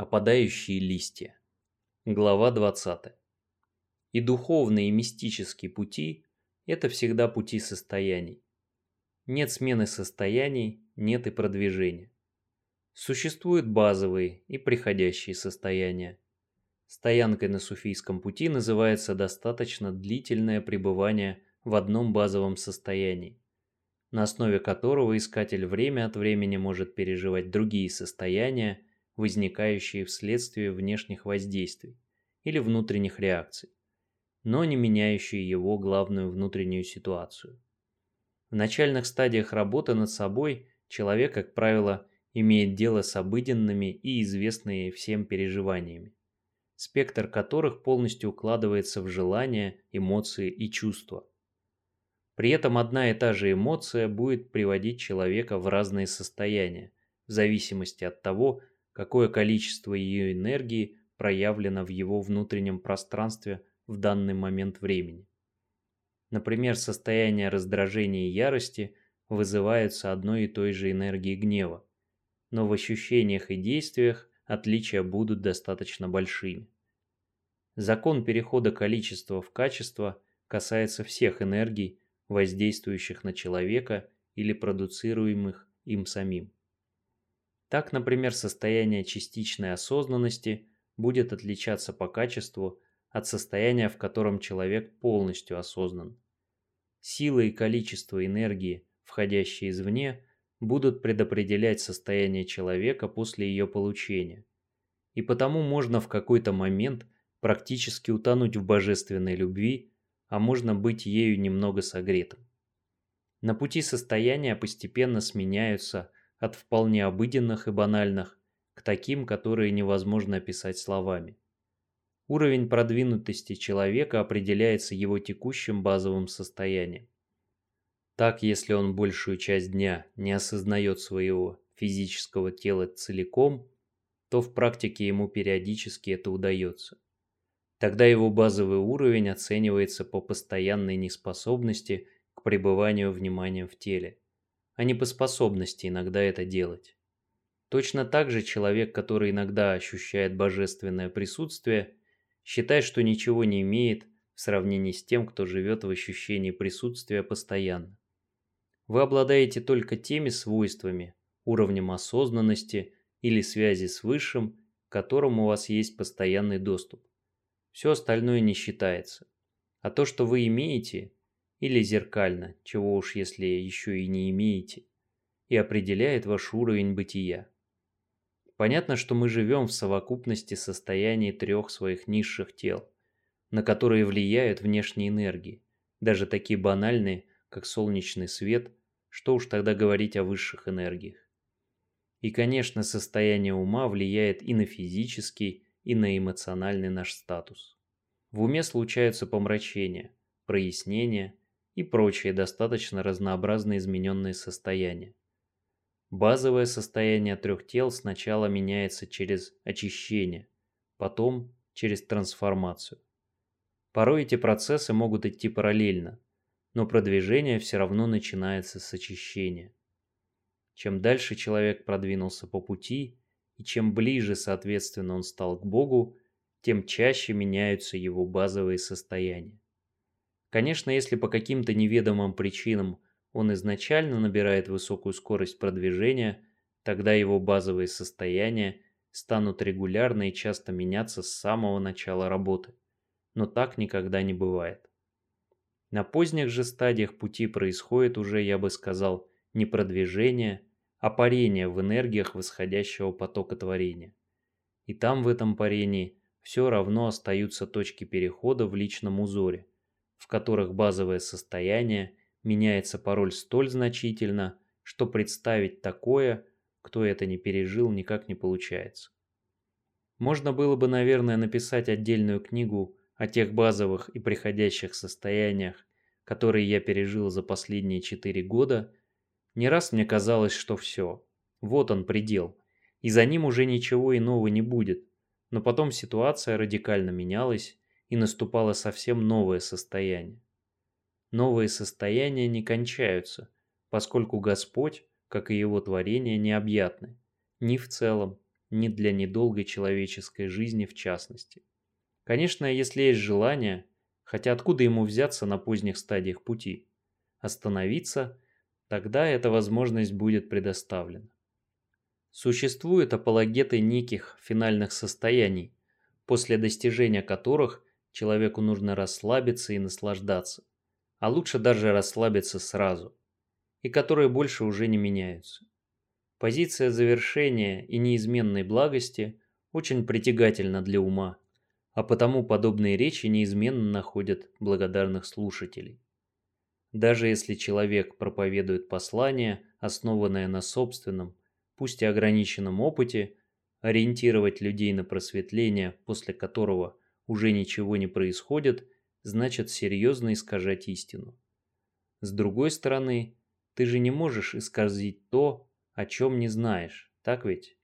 Опадающие листья. Глава 20. И духовные и мистические пути – это всегда пути состояний. Нет смены состояний, нет и продвижения. Существуют базовые и приходящие состояния. Стоянкой на суфийском пути называется достаточно длительное пребывание в одном базовом состоянии, на основе которого искатель время от времени может переживать другие состояния, возникающие вследствие внешних воздействий или внутренних реакций, но не меняющие его главную внутреннюю ситуацию. В начальных стадиях работы над собой человек, как правило, имеет дело с обыденными и известными всем переживаниями, спектр которых полностью укладывается в желания, эмоции и чувства. При этом одна и та же эмоция будет приводить человека в разные состояния, в зависимости от того, какое количество ее энергии проявлено в его внутреннем пространстве в данный момент времени. Например, состояние раздражения и ярости вызываются одной и той же энергией гнева, но в ощущениях и действиях отличия будут достаточно большими. Закон перехода количества в качество касается всех энергий, воздействующих на человека или продуцируемых им самим. Так, например, состояние частичной осознанности будет отличаться по качеству от состояния, в котором человек полностью осознан. Сила и количество энергии, входящие извне, будут предопределять состояние человека после ее получения. И потому можно в какой-то момент практически утонуть в божественной любви, а можно быть ею немного согретым. На пути состояния постепенно сменяются от вполне обыденных и банальных к таким, которые невозможно описать словами. Уровень продвинутости человека определяется его текущим базовым состоянием. Так, если он большую часть дня не осознает своего физического тела целиком, то в практике ему периодически это удается. Тогда его базовый уровень оценивается по постоянной неспособности к пребыванию вниманием в теле а не по способности иногда это делать. Точно так же человек, который иногда ощущает божественное присутствие, считает, что ничего не имеет в сравнении с тем, кто живет в ощущении присутствия постоянно. Вы обладаете только теми свойствами, уровнем осознанности или связи с Высшим, к которым у вас есть постоянный доступ. Все остальное не считается. А то, что вы имеете, или зеркально, чего уж если еще и не имеете, и определяет ваш уровень бытия. Понятно, что мы живем в совокупности состояний трех своих низших тел, на которые влияют внешние энергии, даже такие банальные, как солнечный свет, что уж тогда говорить о высших энергиях. И, конечно, состояние ума влияет и на физический, и на эмоциональный наш статус. В уме случаются помрачения, прояснения, и прочие достаточно разнообразно измененные состояния. Базовое состояние трех тел сначала меняется через очищение, потом через трансформацию. Порой эти процессы могут идти параллельно, но продвижение все равно начинается с очищения. Чем дальше человек продвинулся по пути, и чем ближе, соответственно, он стал к Богу, тем чаще меняются его базовые состояния. Конечно, если по каким-то неведомым причинам он изначально набирает высокую скорость продвижения, тогда его базовые состояния станут регулярно и часто меняться с самого начала работы. Но так никогда не бывает. На поздних же стадиях пути происходит уже, я бы сказал, не продвижение, а парение в энергиях восходящего потока творения. И там в этом парении все равно остаются точки перехода в личном узоре, в которых базовое состояние меняется пороль столь значительно, что представить такое, кто это не пережил, никак не получается. Можно было бы, наверное, написать отдельную книгу о тех базовых и приходящих состояниях, которые я пережил за последние четыре года. Не раз мне казалось, что все, вот он предел, и за ним уже ничего иного не будет. Но потом ситуация радикально менялась, и наступало совсем новое состояние. Новые состояния не кончаются, поскольку Господь, как и его творение, необъятны, ни в целом, ни для недолгой человеческой жизни в частности. Конечно, если есть желание, хотя откуда ему взяться на поздних стадиях пути, остановиться, тогда эта возможность будет предоставлена. Существуют апологеты неких финальных состояний, после достижения которых человеку нужно расслабиться и наслаждаться, а лучше даже расслабиться сразу, и которые больше уже не меняются. Позиция завершения и неизменной благости очень притягательна для ума, а потому подобные речи неизменно находят благодарных слушателей. Даже если человек проповедует послание, основанное на собственном, пусть и ограниченном опыте, ориентировать людей на просветление, после которого уже ничего не происходит, значит серьезно искажать истину. С другой стороны, ты же не можешь исказить то, о чем не знаешь, так ведь?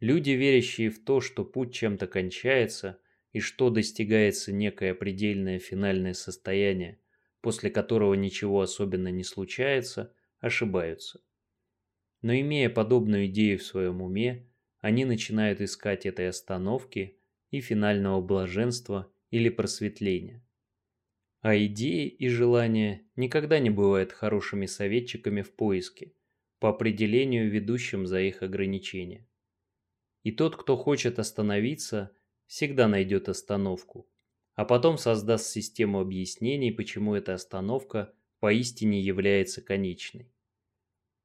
Люди, верящие в то, что путь чем-то кончается и что достигается некое предельное финальное состояние, после которого ничего особенно не случается, ошибаются. Но имея подобную идею в своем уме, они начинают искать этой остановки и финального блаженства или просветления. А идеи и желания никогда не бывают хорошими советчиками в поиске, по определению ведущим за их ограничения. И тот, кто хочет остановиться, всегда найдет остановку, а потом создаст систему объяснений, почему эта остановка поистине является конечной.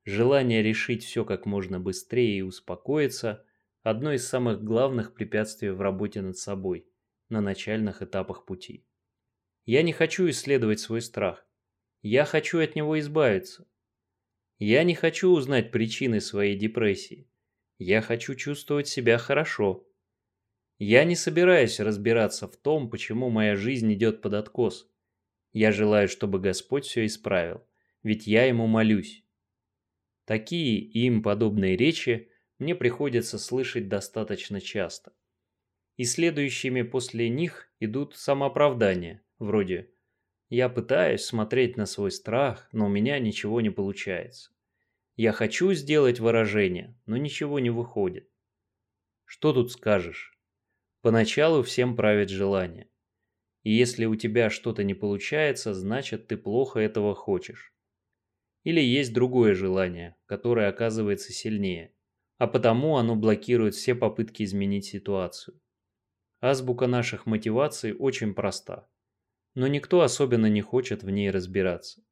Желание решить все как можно быстрее и успокоиться – одно из самых главных препятствий в работе над собой на начальных этапах пути. Я не хочу исследовать свой страх. Я хочу от него избавиться. Я не хочу узнать причины своей депрессии. Я хочу чувствовать себя хорошо. Я не собираюсь разбираться в том, почему моя жизнь идет под откос. Я желаю, чтобы Господь все исправил, ведь я Ему молюсь. Такие и им подобные речи мне приходится слышать достаточно часто. И следующими после них идут самооправдания, вроде «Я пытаюсь смотреть на свой страх, но у меня ничего не получается». «Я хочу сделать выражение, но ничего не выходит». Что тут скажешь? Поначалу всем правит желание. И если у тебя что-то не получается, значит ты плохо этого хочешь. Или есть другое желание, которое оказывается сильнее, а потому оно блокирует все попытки изменить ситуацию. Азбука наших мотиваций очень проста, но никто особенно не хочет в ней разбираться.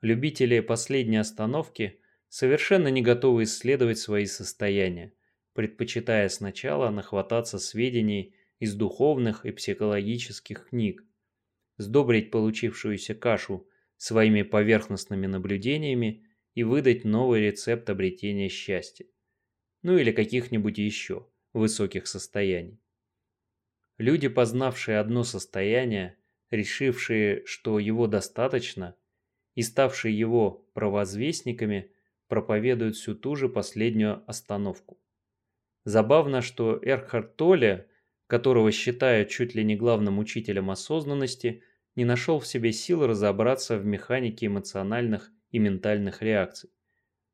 Любители последней остановки совершенно не готовы исследовать свои состояния, предпочитая сначала нахвататься сведений из духовных и психологических книг, сдобрить получившуюся кашу своими поверхностными наблюдениями и выдать новый рецепт обретения счастья. Ну или каких-нибудь еще высоких состояний. Люди, познавшие одно состояние, решившие, что его достаточно, и ставшие его провозвестниками, проповедуют всю ту же последнюю остановку. Забавно, что Эрхард Толле, которого считают чуть ли не главным учителем осознанности, не нашел в себе сил разобраться в механике эмоциональных и ментальных реакций.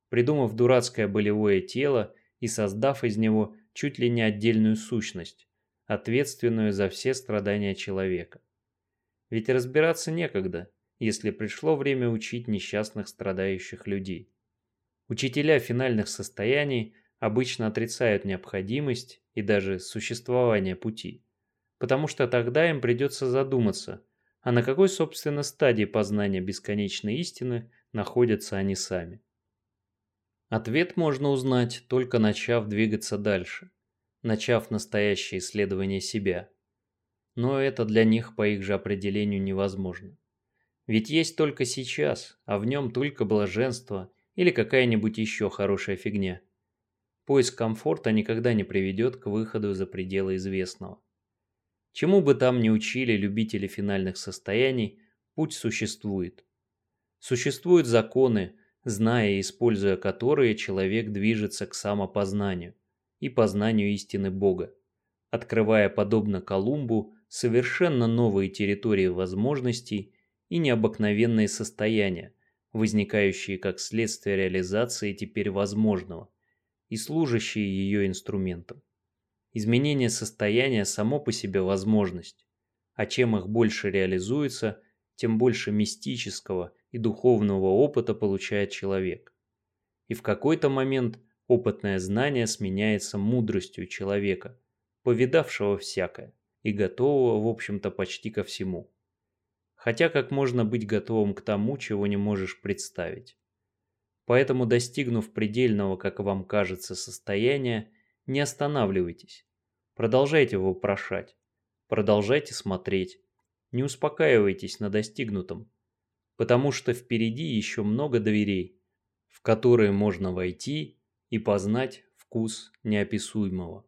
Придумав дурацкое болевое тело и создав из него чуть ли не отдельную сущность, ответственную за все страдания человека. Ведь разбираться некогда, если пришло время учить несчастных страдающих людей. Учителя финальных состояний обычно отрицают необходимость и даже существование пути, потому что тогда им придется задуматься – а на какой, собственно, стадии познания бесконечной истины находятся они сами? Ответ можно узнать, только начав двигаться дальше, начав настоящее исследование себя. Но это для них по их же определению невозможно. Ведь есть только сейчас, а в нем только блаженство или какая-нибудь еще хорошая фигня. Поиск комфорта никогда не приведет к выходу за пределы известного. Чему бы там ни учили любители финальных состояний, путь существует. Существуют законы, зная и используя которые человек движется к самопознанию и познанию истины Бога, открывая, подобно Колумбу, совершенно новые территории возможностей и необыкновенные состояния, возникающие как следствие реализации теперь возможного, и служащие ее инструментом. Изменение состояния само по себе возможность, а чем их больше реализуется, тем больше мистического и духовного опыта получает человек. И в какой-то момент опытное знание сменяется мудростью человека, повидавшего всякое и готового, в общем-то, почти ко всему. Хотя как можно быть готовым к тому, чего не можешь представить? Поэтому, достигнув предельного, как вам кажется, состояния, не останавливайтесь. Продолжайте вопрошать, продолжайте смотреть, не успокаивайтесь на достигнутом, потому что впереди еще много дверей, в которые можно войти и познать вкус неописуемого.